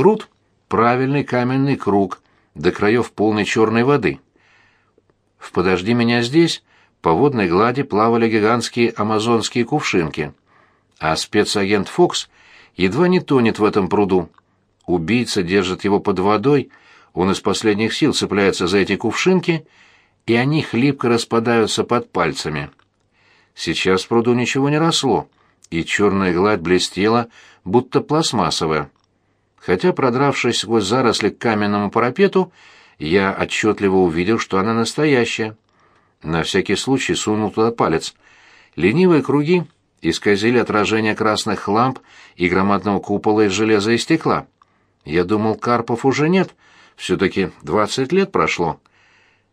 Пруд — правильный каменный круг, до краев полной черной воды. В «Подожди меня здесь» по водной глади плавали гигантские амазонские кувшинки, а спецагент Фокс едва не тонет в этом пруду. Убийца держит его под водой, он из последних сил цепляется за эти кувшинки, и они хлипко распадаются под пальцами. Сейчас в пруду ничего не росло, и черная гладь блестела, будто пластмассовая. Хотя, продравшись сквозь заросли к каменному парапету, я отчетливо увидел, что она настоящая. На всякий случай сунул туда палец. Ленивые круги исказили отражение красных ламп и громадного купола из железа и стекла. Я думал, Карпов уже нет, все-таки двадцать лет прошло.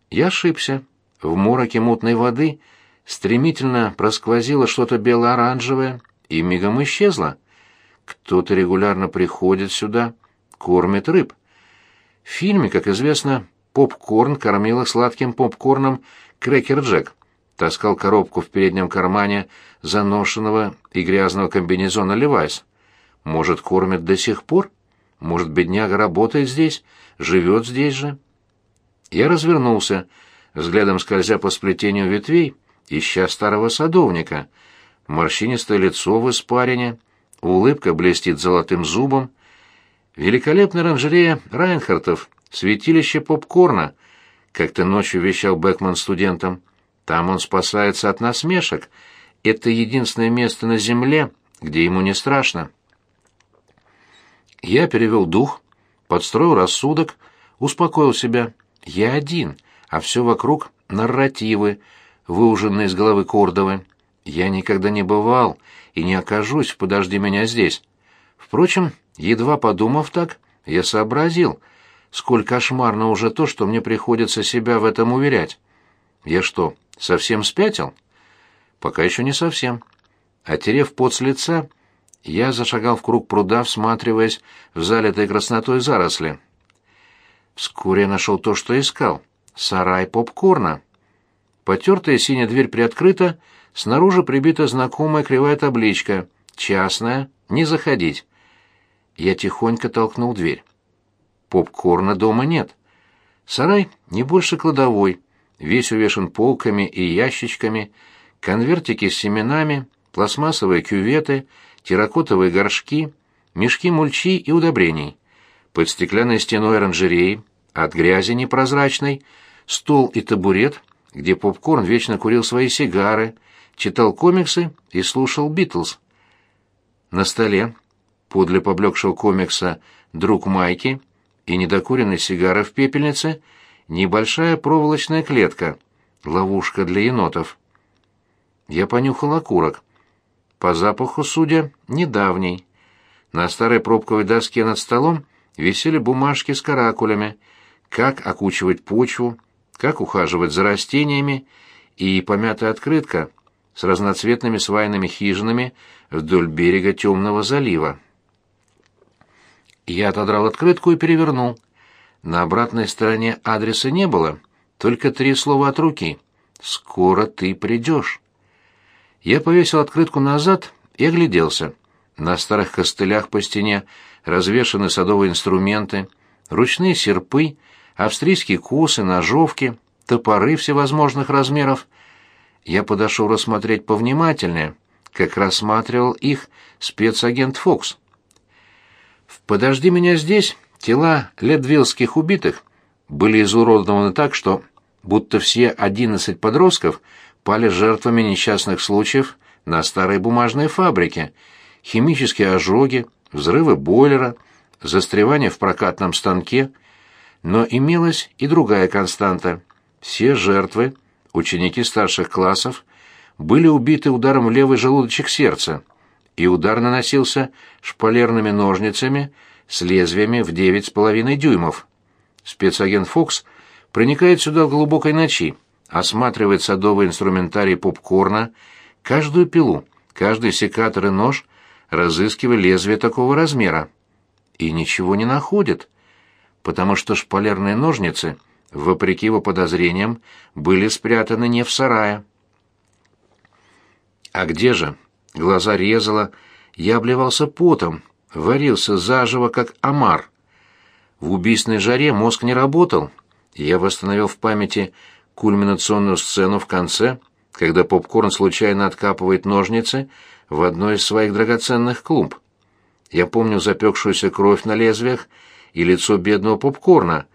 Я ошибся. В мороке мутной воды стремительно просквозило что-то бело-оранжевое и мигом исчезло. Кто-то регулярно приходит сюда, кормит рыб. В фильме, как известно, попкорн кормил сладким попкорном Крекер Джек. Таскал коробку в переднем кармане заношенного и грязного комбинезона Левайс. Может, кормит до сих пор? Может, бедняга работает здесь, живет здесь же? Я развернулся, взглядом скользя по сплетению ветвей, ища старого садовника. Морщинистое лицо в испарине, улыбка блестит золотым зубом. Великолепная оранжерея Райнхартов, святилище попкорна, как-то ночью вещал Бекман студентам. Там он спасается от насмешек. Это единственное место на земле, где ему не страшно. Я перевел дух, подстроил рассудок, успокоил себя. Я один, а все вокруг — нарративы, выуженные из головы Кордовы. Я никогда не бывал и не окажусь «Подожди меня здесь». Впрочем, едва подумав так, я сообразил, сколь кошмарно уже то, что мне приходится себя в этом уверять. Я что, совсем спятил? Пока еще не совсем. Отерев пот с лица, я зашагал в круг пруда, всматриваясь в залитой краснотой заросли. Вскоре я нашел то, что искал — сарай попкорна. Потертая синяя дверь приоткрыта, снаружи прибита знакомая кривая табличка «Частная, не заходить». Я тихонько толкнул дверь. Попкорна дома нет. Сарай не больше кладовой, весь увешан полками и ящичками, конвертики с семенами, пластмассовые кюветы, терракотовые горшки, мешки мульчи и удобрений. Под стеклянной стеной оранжереи, от грязи непрозрачной, стол и табурет, где попкорн вечно курил свои сигары, читал комиксы и слушал Битлз. На столе, подле поблекшего комикса «Друг Майки» и недокуренной сигары в пепельнице, небольшая проволочная клетка, ловушка для енотов. Я понюхал окурок. По запаху, судя, недавний. На старой пробковой доске над столом висели бумажки с каракулями, как окучивать почву, как ухаживать за растениями, и помятая открытка с разноцветными свайными хижинами вдоль берега темного залива. Я отодрал открытку и перевернул. На обратной стороне адреса не было, только три слова от руки. «Скоро ты придешь». Я повесил открытку назад и огляделся. На старых костылях по стене развешаны садовые инструменты, ручные серпы, австрийские косы, ножовки, топоры всевозможных размеров. Я подошел рассмотреть повнимательнее, как рассматривал их спецагент Фокс. «Подожди меня здесь» тела ледвиллских убитых были изуродованы так, что будто все одиннадцать подростков – пали жертвами несчастных случаев на старой бумажной фабрике, химические ожоги, взрывы бойлера, застревание в прокатном станке, но имелась и другая константа. Все жертвы, ученики старших классов, были убиты ударом в левый желудочек сердца, и удар наносился шпалерными ножницами с лезвиями в девять с половиной дюймов. Спецагент Фокс проникает сюда в глубокой ночи, осматривает садовый инструментарий попкорна, каждую пилу, каждый секатор и нож, разыскивая лезвие такого размера. И ничего не находит, потому что шпалерные ножницы, вопреки его подозрениям, были спрятаны не в сарае. А где же? Глаза резало, я обливался потом, варился заживо, как омар В убийственной жаре мозг не работал. Я восстановил в памяти кульминационную сцену в конце, когда попкорн случайно откапывает ножницы в одной из своих драгоценных клумб. Я помню запекшуюся кровь на лезвиях и лицо бедного попкорна,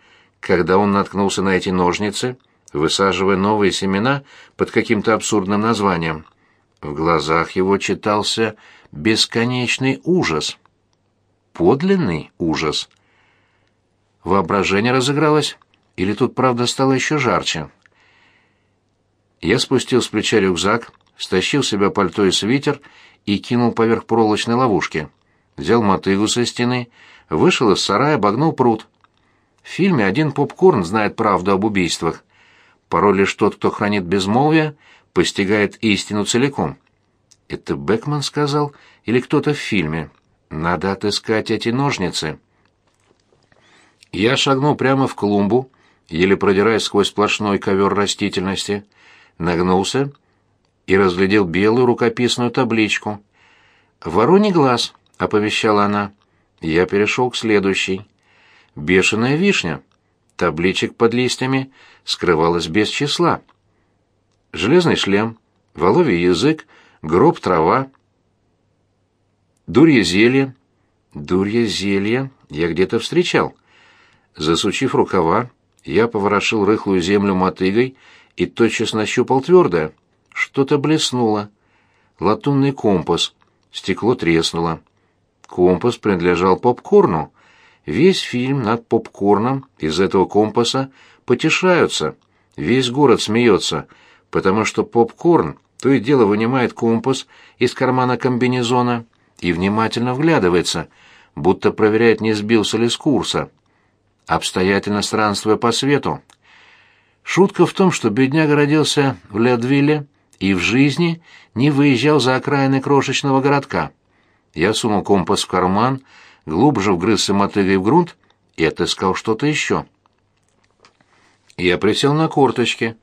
когда он наткнулся на эти ножницы, высаживая новые семена под каким-то абсурдным названием. В глазах его читался бесконечный ужас. Подлинный ужас. Воображение разыгралось, или тут правда стало еще жарче? Я спустил с плеча рюкзак, стащил с себя пальто и свитер и кинул поверх проволочной ловушки. Взял мотыгу со стены, вышел из сарая, обогнул пруд. В фильме один попкорн знает правду об убийствах. Порой лишь тот, кто хранит безмолвие, постигает истину целиком. Это Бекман сказал или кто-то в фильме? Надо отыскать эти ножницы. Я шагнул прямо в клумбу, еле продираясь сквозь сплошной ковер растительности — нагнулся и разглядел белую рукописную табличку. «Вороний глаз», — оповещала она. Я перешел к следующей. «Бешеная вишня». Табличек под листьями скрывалось без числа. Железный шлем, воловий язык, гроб трава, дурье зелье. Дурье зелье я где-то встречал. Засучив рукава, я поворошил рыхлую землю мотыгой и тотчас нащупал твердое. Что-то блеснуло. Латунный компас. Стекло треснуло. Компас принадлежал попкорну. Весь фильм над попкорном из этого компаса потешаются. Весь город смеется, потому что попкорн то и дело вынимает компас из кармана комбинезона и внимательно вглядывается, будто проверяет, не сбился ли с курса. Обстоятельно странствуя по свету, Шутка в том, что бедняга родился в Ледвилле и в жизни не выезжал за окраины крошечного городка. Я сунул компас в карман, глубже вгрызся мотыгой в грунт и отыскал что-то еще. Я присел на корточки.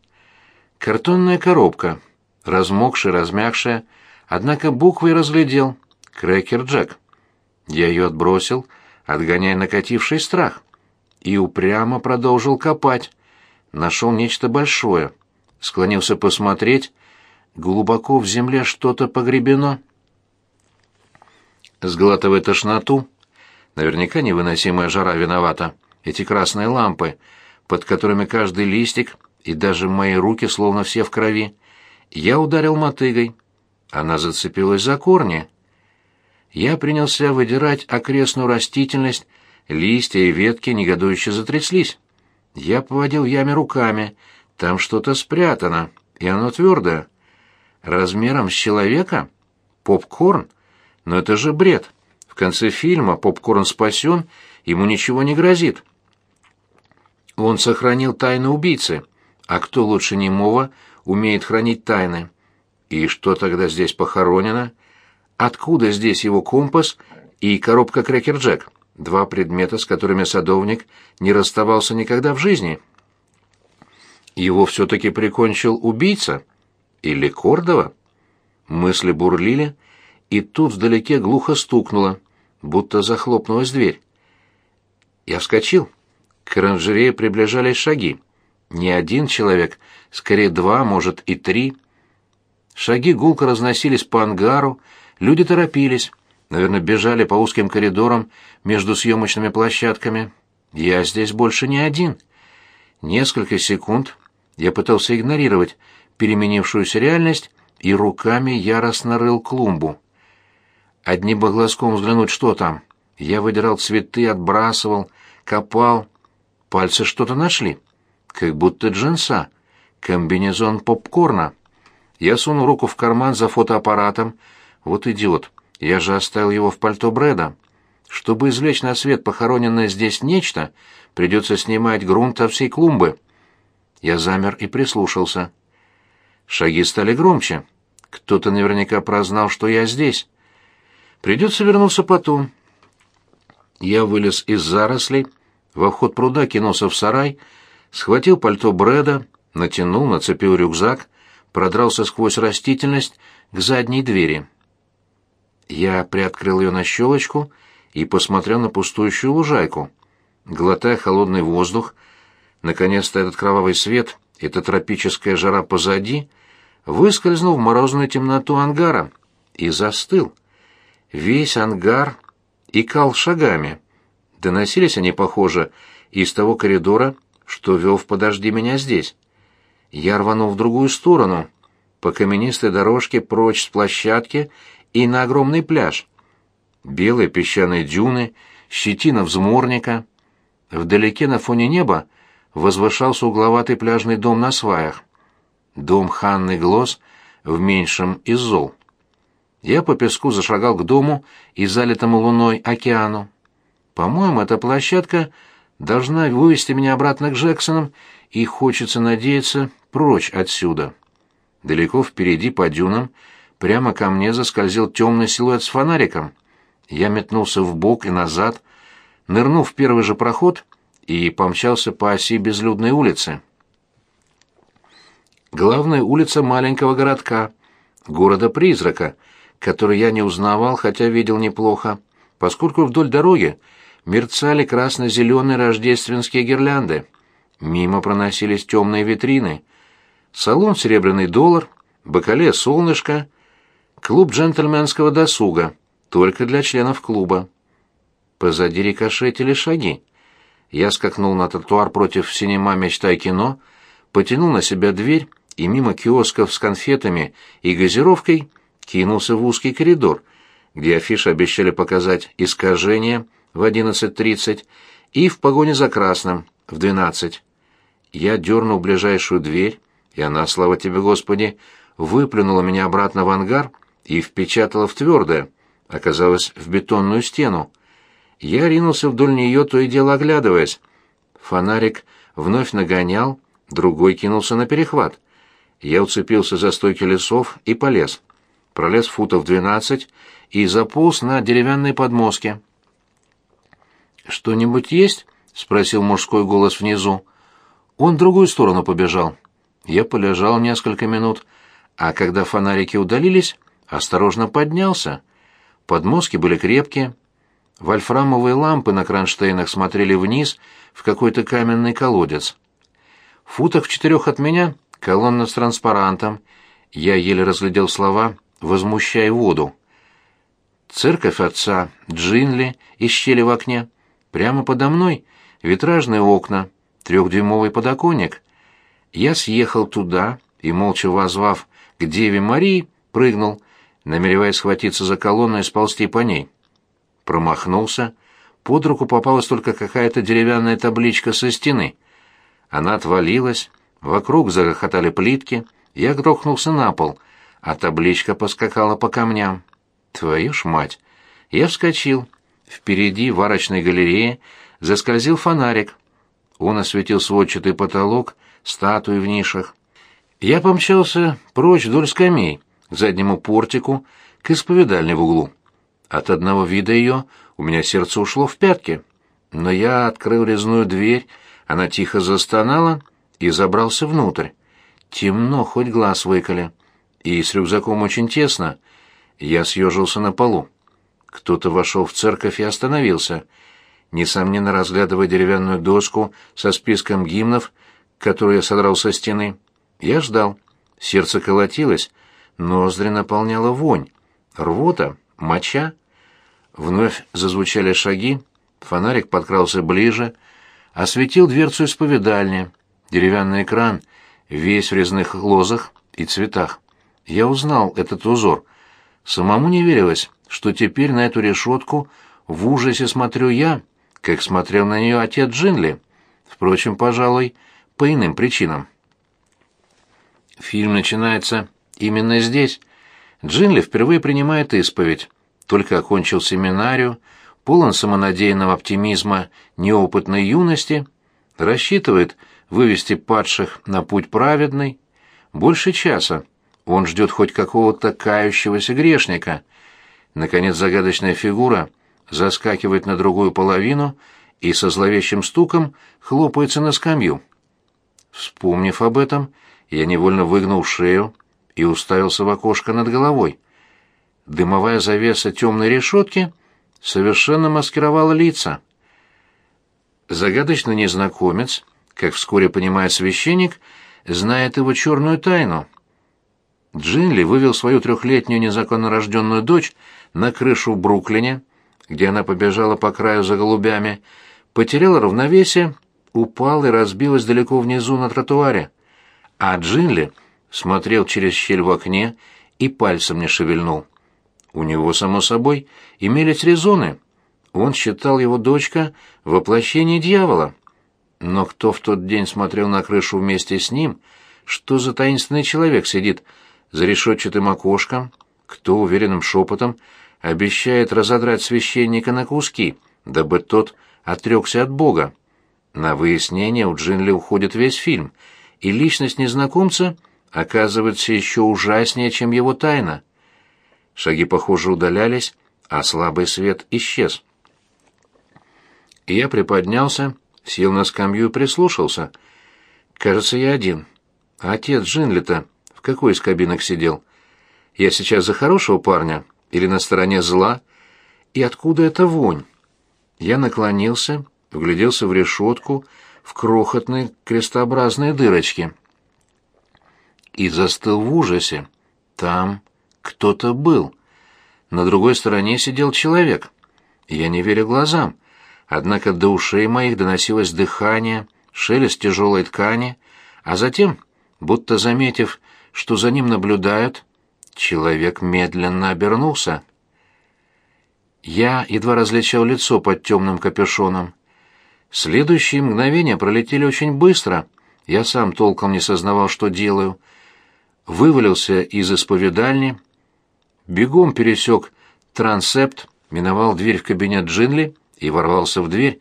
Картонная коробка, размокшая, размягшая, однако буквы разглядел. Крекер Джек. Я ее отбросил, отгоняя накативший страх, и упрямо продолжил копать нашел нечто большое. Склонился посмотреть. Глубоко в земле что-то погребено. Сглатывая тошноту, наверняка невыносимая жара виновата. Эти красные лампы, под которыми каждый листик и даже мои руки словно все в крови. Я ударил мотыгой. Она зацепилась за корни. Я принялся выдирать окрестную растительность, листья и ветки негодующе затряслись. Я поводил яме руками. Там что-то спрятано, и оно твердое. Размером с человека? Попкорн? Но это же бред. Конце фильма попкорн спасен, ему ничего не грозит. Он сохранил тайны убийцы. А кто лучше немого умеет хранить тайны? И что тогда здесь похоронено? Откуда здесь его компас и коробка Крекер Джек? два предмета, с которыми садовник не расставался никогда в жизни. Его все-таки прикончил убийца? Или Кордова? Мысли бурлили, и тут вдалеке глухо стукнуло, будто захлопнулась дверь. Я вскочил. К оранжерее приближались шаги. Не один человек, скорее два, может, и три. Шаги гулко разносились по ангару, люди торопились. Наверное, бежали по узким коридорам между съемочными площадками. Я здесь больше не один. Несколько секунд я пытался игнорировать переменившуюся реальность и руками яростно рыл клумбу. Одним бы глазком взглянуть, что там. Я выдирал цветы, отбрасывал, копал. Пальцы что-то нашли. Как будто джинса. Комбинезон попкорна. Я сунул руку в карман за фотоаппаратом. Вот идиот. Я же оставил его в пальто Брэда. Чтобы извлечь на свет похороненное здесь нечто, придется снимать грунт от всей клумбы. Я замер и прислушался. Шаги стали громче. Кто-то наверняка прознал, что я здесь. Придется вернуться потом. Я вылез из зарослей, во вход пруда кинулся в сарай, схватил пальто Брэда, натянул, нацепил рюкзак, продрался сквозь растительность к задней двери. Я приоткрыл ее на щелочку и посмотрел на пустующую лужайку. глотая холодный воздух, наконец-то этот кровавый свет, эта тропическая жара позади, выскользнул в морозную темноту ангара и застыл. Весь ангар икал шагами. Доносились они, похоже, из того коридора, что вел в «Подожди меня здесь». Я рванул в другую сторону, по каменистой дорожке прочь с площадки и на огромный пляж. Белые песчаные дюны, щетина взморника. Вдалеке на фоне неба возвышался угловатый пляжный дом на сваях. Дом Ханны Глосс в меньшем из зол. Я по песку зашагал к дому и залитому луной океану. По-моему, эта площадка должна вывести меня обратно к Джексонам, и хочется надеяться прочь отсюда. Далеко впереди по дюнам прямо ко мне заскользил темный силуэт с фонариком. Я метнулся в бок и назад, нырнул в первый же проход и помчался по оси безлюдной улицы. Главная улица маленького городка, города-призрака, который я не узнавал, хотя видел неплохо, поскольку вдоль дороги мерцали красно-зеленые рождественские гирлянды. Мимо проносились темные витрины. Салон «Серебряный доллар», «Бакале солнышко», клуб джентльменского досуга, только для членов клуба. Позади рикошетили шаги. Я скакнул на тротуар против синема «Мечта и кино», потянул на себя дверь и мимо киосков с конфетами и газировкой кинулся в узкий коридор, где афиши обещали показать искажение в 11.30 и в погоне за красным в 12. Я дернул ближайшую дверь, и она, слава тебе, Господи, выплюнула меня обратно в ангар и впечатала в твердое, оказалось, в бетонную стену. Я ринулся вдоль нее, то и дело оглядываясь. Фонарик вновь нагонял, другой кинулся на перехват. Я уцепился за стойки лесов и полез. Пролез футов двенадцать и заполз на деревянной подмостке. «Что-нибудь есть?» — спросил мужской голос внизу. Он в другую сторону побежал. Я полежал несколько минут, а когда фонарики удалились, осторожно поднялся. Подмостки были крепкие. Вольфрамовые лампы на кронштейнах смотрели вниз в какой-то каменный колодец. В футах в четырех от меня колонна с транспарантом. Я еле разглядел слова «Возмущай воду». Церковь отца, Джинли из щели в окне. Прямо подо мной витражные окна, трехдюймовый подоконник. Я съехал туда и, молча возвав к Деве Марии, прыгнул, намереваясь схватиться за колонну и сползти по ней. Промахнулся. Под руку попалась только какая-то деревянная табличка со стены. Она отвалилась, вокруг загохотали плитки, я грохнулся на пол, а табличка поскакала по камням. Твою ж мать! Я вскочил. Впереди в арочной галерее заскользил фонарик. Он осветил сводчатый потолок, статуи в нишах. Я помчался прочь вдоль скамей, к заднему портику, к исповедальне в углу. От одного вида ее у меня сердце ушло в пятки. Но я открыл резную дверь, она тихо застонала и забрался внутрь. Темно, хоть глаз выколи. И с рюкзаком очень тесно. Я съежился на полу. Кто-то вошел в церковь и остановился — несомненно разглядывая деревянную доску со списком гимнов, которую я содрал со стены. Я ждал. Сердце колотилось, ноздри наполняла вонь. Рвота, моча. Вновь зазвучали шаги, фонарик подкрался ближе, осветил дверцу исповедальни, деревянный экран, весь в резных лозах и цветах. Я узнал этот узор. Самому не верилось, что теперь на эту решетку в ужасе смотрю я, как смотрел на нее отец Джинли. Впрочем, пожалуй, по иным причинам. Фильм начинается именно здесь. Джинли впервые принимает исповедь. Только окончил семинарию, полон самонадеянного оптимизма неопытной юности, рассчитывает вывести падших на путь праведный. Больше часа. Он ждет хоть какого-то кающегося грешника. Наконец загадочная фигура заскакивает на другую половину и со зловещим стуком хлопается на скамью. Вспомнив об этом, я невольно выгнул шею и уставился в окошко над головой. Дымовая завеса темной решетки совершенно маскировала лица. Загадочный незнакомец, как вскоре понимает священник, знает его черную тайну. Джинли вывел свою трехлетнюю незаконно рожденную дочь на крышу в Бруклине, где она побежала по краю за голубями, потеряла равновесие, упала и разбилась далеко внизу на тротуаре. А Джинли смотрел через щель в окне и пальцем не шевельнул. У него, само собой, имелись резоны. Он считал его дочка воплощение дьявола. Но кто в тот день смотрел на крышу вместе с ним? Что за таинственный человек сидит за решетчатым окошком? Кто уверенным шепотом обещает разодрать священника на куски, дабы тот отрекся от Бога? На выяснение у Джинли уходит весь фильм, и личность незнакомца оказывается еще ужаснее, чем его тайна. Шаги, похоже, удалялись, а слабый свет исчез. Я приподнялся, сел на скамью и прислушался. Кажется, я один. Отец Джинли-то в какой из кабинок сидел? Я сейчас за хорошего парня или на стороне зла? И откуда эта вонь? Я наклонился, вгляделся в решетку, в крохотные крестообразные дырочки. И застыл в ужасе. Там кто-то был. На другой стороне сидел человек. Я не верю глазам. Однако до ушей моих доносилось дыхание, шелест тяжелой ткани, а затем, будто заметив, что за ним наблюдают, человек медленно обернулся. Я едва различал лицо под темным капюшоном. Следующие мгновения пролетели очень быстро. Я сам толком не сознавал, что делаю. Вывалился из исповедальни, бегом пересек трансепт, миновал дверь в кабинет Джинли и ворвался в дверь,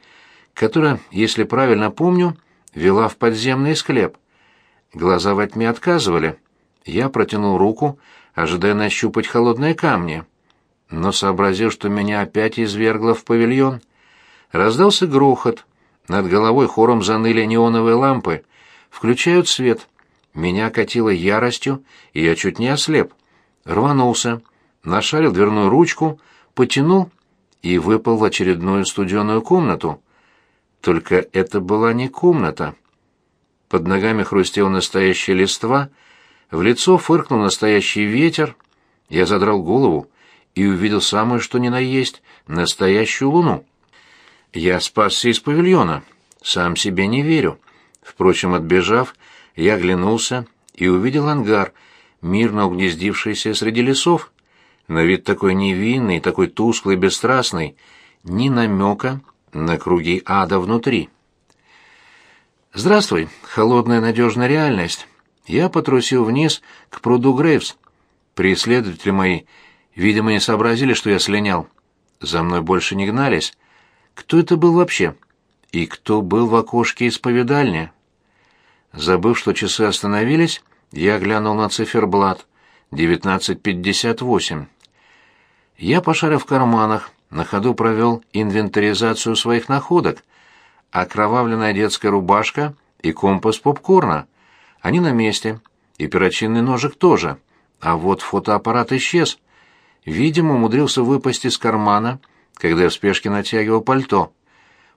которая, если правильно помню, вела в подземный склеп. Глаза во тьме отказывали. Я протянул руку, ожидая нащупать холодные камни, но сообразил, что меня опять извергло в павильон. Раздался грохот. Над головой хором заныли неоновые лампы. Включают свет. Меня катило яростью, и я чуть не ослеп. Рванулся нашарил дверную ручку, потянул и выпал в очередную студеную комнату. Только это была не комната. Под ногами хрустела настоящая листва, в лицо фыркнул настоящий ветер. Я задрал голову и увидел самое что ни на есть настоящую луну. Я спасся из павильона, сам себе не верю. Впрочем, отбежав, я оглянулся и увидел ангар, мирно угнездившийся среди лесов на вид такой невинный, такой тусклый, бесстрастный, ни намека на круги ада внутри. «Здравствуй, холодная надежная реальность». Я потрусил вниз к пруду Грейвс. Преследователи мои, видимо, не сообразили, что я слинял. За мной больше не гнались. Кто это был вообще? И кто был в окошке исповедальни? Забыв, что часы остановились, я глянул на циферблат. 19.58. Я, пошарив в карманах, на ходу провел инвентаризацию своих находок. Окровавленная детская рубашка и компас попкорна. Они на месте. И перочинный ножик тоже. А вот фотоаппарат исчез. Видимо, умудрился выпасть из кармана, когда я в спешке натягивал пальто.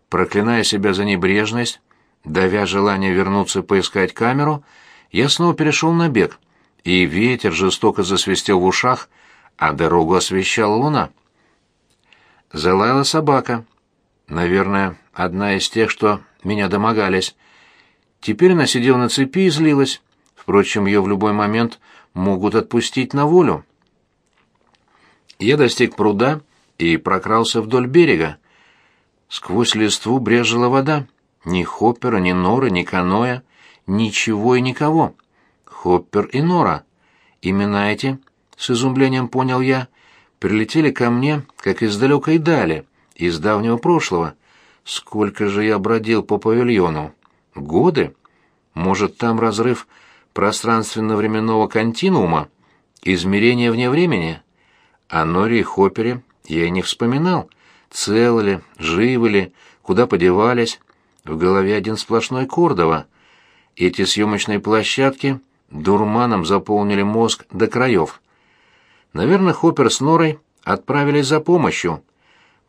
Проклиная себя за небрежность, давя желание вернуться поискать камеру, я снова перешел на бег, и ветер жестоко засвистел в ушах, а дорогу освещала луна. Залаяла собака. Наверное, одна из тех, что меня домогались. Теперь она сидела на цепи и злилась. Впрочем, ее в любой момент могут отпустить на волю. Я достиг пруда и прокрался вдоль берега. Сквозь листву брежила вода. Ни Хоппера, ни Нора, ни Каноя, ничего и никого. Хоппер и Нора. Именно эти с изумлением понял я, прилетели ко мне, как из далекой дали, из давнего прошлого. Сколько же я бродил по павильону? Годы? Может, там разрыв пространственно-временного континуума? Измерение вне времени? О Норе и Хоппере я и не вспоминал. Целы ли, живы ли, куда подевались? В голове один сплошной Кордова. Эти съемочные площадки дурманом заполнили мозг до краев. Наверное, Хоппер с Норой отправились за помощью.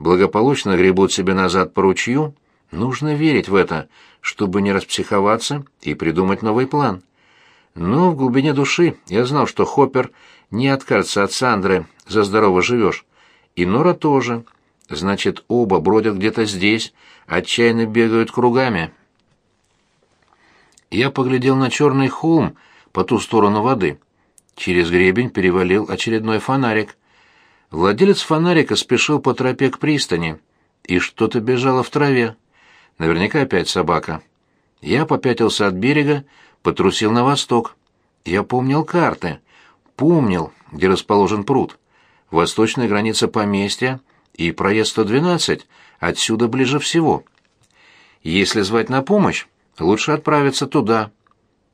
Благополучно гребут себе назад по ручью, Нужно верить в это, чтобы не распсиховаться и придумать новый план. Но в глубине души я знал, что Хоппер не откажется от Сандры «За здорово живешь». И Нора тоже. Значит, оба бродят где-то здесь, отчаянно бегают кругами. Я поглядел на черный холм по ту сторону воды. Через гребень перевалил очередной фонарик. Владелец фонарика спешил по тропе к пристани, и что-то бежало в траве. Наверняка опять собака. Я попятился от берега, потрусил на восток. Я помнил карты, помнил, где расположен пруд. Восточная граница поместья и проезд 112 отсюда ближе всего. Если звать на помощь, лучше отправиться туда.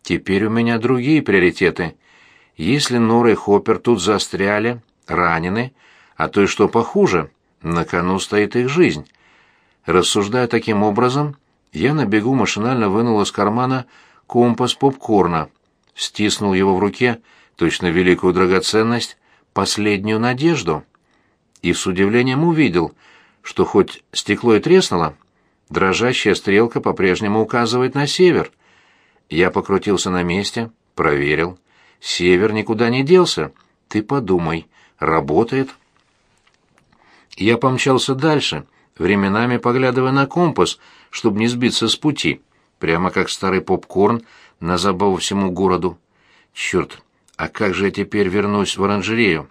Теперь у меня другие приоритеты. Если Нора и Хоппер тут застряли, ранены, а то и что похуже, на кону стоит их жизнь. Рассуждая таким образом, я на бегу машинально вынул из кармана компас попкорна, стиснул его в руке, точно великую драгоценность, последнюю надежду. И с удивлением увидел, что хоть стекло и треснуло, дрожащая стрелка по-прежнему указывает на север. Я покрутился на месте, проверил. Север никуда не делся. Ты подумай, работает. Я помчался дальше, временами поглядывая на компас, чтобы не сбиться с пути, прямо как старый попкорн на забаву всему городу. Черт, а как же я теперь вернусь в оранжерею?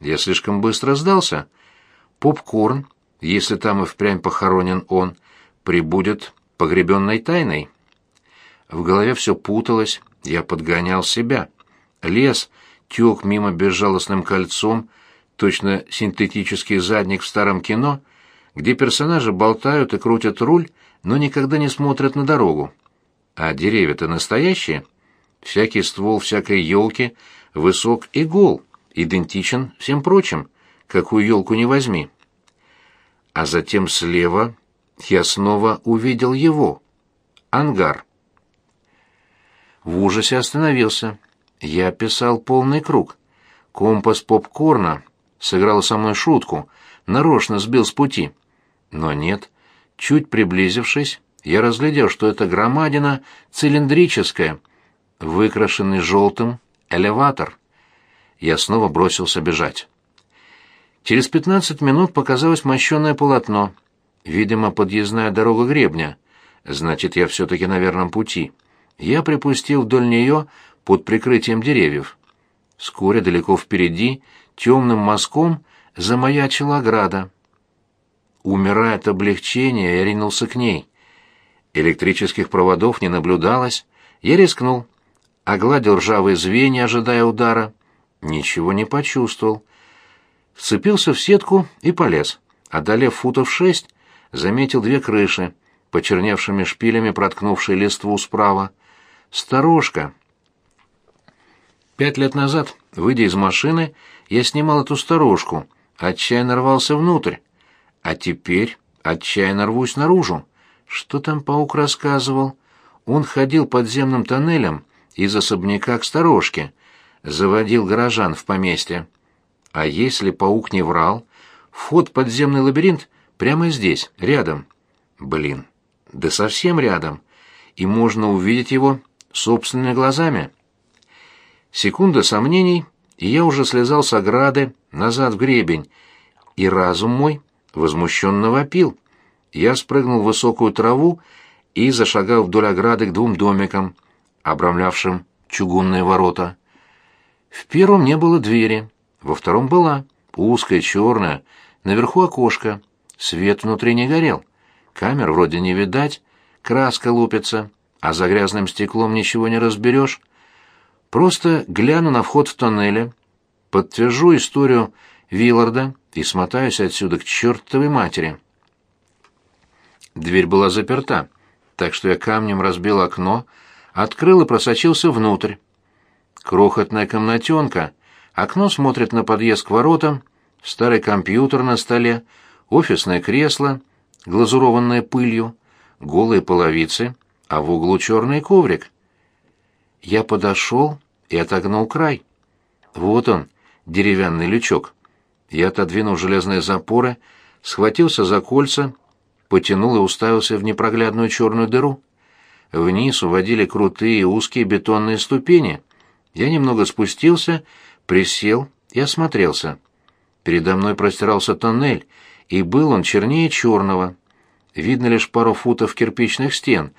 Я слишком быстро сдался. Попкорн, если там и впрямь похоронен он, прибудет погребенной тайной. В голове все путалось, я подгонял себя. Лес тек мимо безжалостным кольцом, точно синтетический задник в старом кино, где персонажи болтают и крутят руль, но никогда не смотрят на дорогу. А деревья-то настоящие. Всякий ствол всякой елки высок и гол, идентичен всем прочим, какую елку не возьми. А затем слева я снова увидел его. Ангар. В ужасе остановился. Я писал полный круг. Компас попкорна сыграл со мной шутку, нарочно сбил с пути. Но нет, чуть приблизившись, я разглядел, что это громадина цилиндрическая, выкрашенный желтым элеватор. Я снова бросился бежать. Через пятнадцать минут показалось мощенное полотно, видимо, подъездная дорога гребня. Значит, я все-таки на верном пути. Я припустил вдоль нее под прикрытием деревьев. Вскоре далеко впереди темным мазком замаячила ограда. Умирая от облегчения, я ринулся к ней. Электрических проводов не наблюдалось. Я рискнул. Огладил ржавые звенья, ожидая удара. Ничего не почувствовал. Вцепился в сетку и полез. Одолев футов шесть, заметил две крыши, почерневшими шпилями проткнувшие листву справа. Сторожка. Пять лет назад, выйдя из машины, я снимал эту сторожку, отчаянно рвался внутрь. А теперь отчаянно рвусь наружу. Что там паук рассказывал? Он ходил подземным тоннелем из особняка к сторожке, заводил горожан в поместье. А если паук не врал, вход в подземный лабиринт прямо здесь, рядом. Блин, да совсем рядом. И можно увидеть его собственными глазами. Секунда сомнений, и я уже слезал с ограды назад в гребень, и разум мой возмущенно вопил. Я спрыгнул в высокую траву и зашагал вдоль ограды к двум домикам, обрамлявшим чугунные ворота. В первом не было двери, во втором была, узкая, черная, наверху окошко, свет внутри не горел, камер вроде не видать, краска лупится, а за грязным стеклом ничего не разберешь. Просто гляну на вход в тоннеле, подтвержу историю Вилларда и смотаюсь отсюда к чертовой матери. Дверь была заперта, так что я камнем разбил окно, открыл и просочился внутрь. Крохотная комнатенка, окно смотрит на подъезд к воротам, старый компьютер на столе, офисное кресло, глазурованное пылью, голые половицы, а в углу черный коврик. Я подошел и отогнул край. Вот он, деревянный лючок. Я отодвинул железные запоры, схватился за кольца потянул и уставился в непроглядную черную дыру. Вниз уводили крутые узкие бетонные ступени. Я немного спустился, присел и осмотрелся. Передо мной простирался тоннель, и был он чернее черного. Видно лишь пару футов кирпичных стен,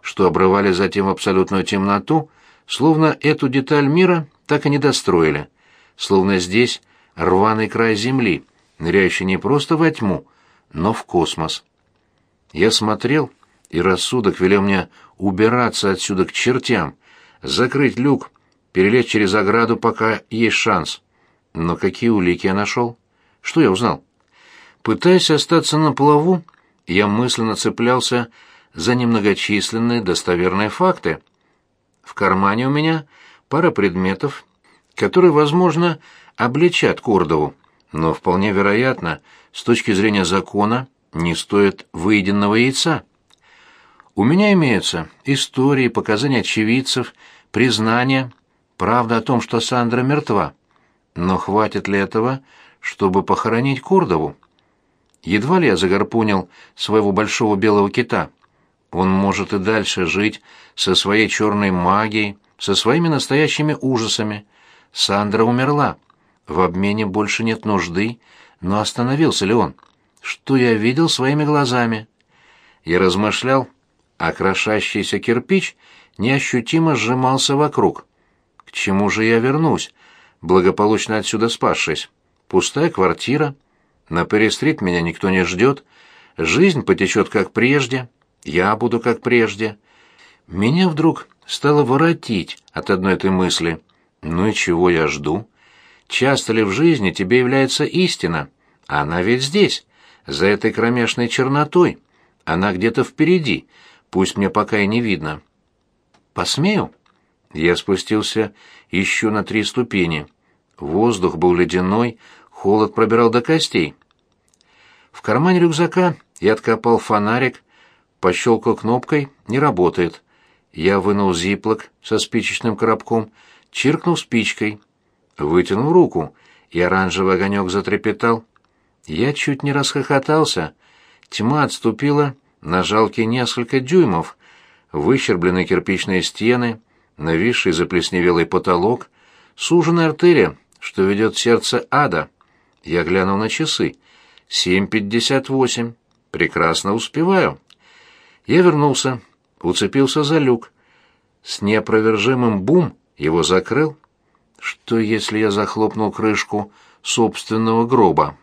что обрывали затем абсолютную темноту, словно эту деталь мира так и не достроили, словно здесь рваный край земли, ныряющий не просто во тьму, но в космос. Я смотрел, и рассудок велел мне убираться отсюда к чертям, закрыть люк, перелезть через ограду, пока есть шанс. Но какие улики я нашел? Что я узнал? Пытаясь остаться на плаву, я мысленно цеплялся за немногочисленные достоверные факты. В кармане у меня пара предметов, которые, возможно, обличат Кордову, но вполне вероятно, с точки зрения закона, не стоят выеденного яйца. У меня имеются истории, показания очевидцев, признания, правда о том, что Сандра мертва. Но хватит ли этого, чтобы похоронить Кордову? Едва ли я загорпунил своего большого белого кита. Он может и дальше жить со своей черной магией, со своими настоящими ужасами. Сандра умерла. В обмене больше нет нужды, но остановился ли он? Что я видел своими глазами? Я размышлял, а крошащийся кирпич неощутимо сжимался вокруг. К чему же я вернусь, благополучно отсюда спасшись? Пустая квартира, на перестрит меня никто не ждет, жизнь потечет как прежде, я буду как прежде. Меня вдруг стало воротить от одной этой мысли. Ну и чего я жду? Часто ли в жизни тебе является истина? Она ведь здесь, за этой кромешной чернотой. Она где-то впереди, пусть мне пока и не видно. Посмею? Я спустился еще на три ступени. Воздух был ледяной, холод пробирал до костей. В кармане рюкзака я откопал фонарик, пощелкал кнопкой, не работает. Я вынул зиплок со спичечным коробком, чиркнул спичкой, вытянул руку, и оранжевый огонек затрепетал. Я чуть не расхохотался. Тьма отступила на жалкие несколько дюймов. Выщербленные кирпичные стены, нависший заплесневелый потолок, суженная артерия, что ведет сердце ада. Я глянул на часы. Семь пятьдесят восемь. Прекрасно успеваю. Я вернулся, уцепился за люк. С неопровержимым бум его закрыл. Что, если я захлопнул крышку собственного гроба?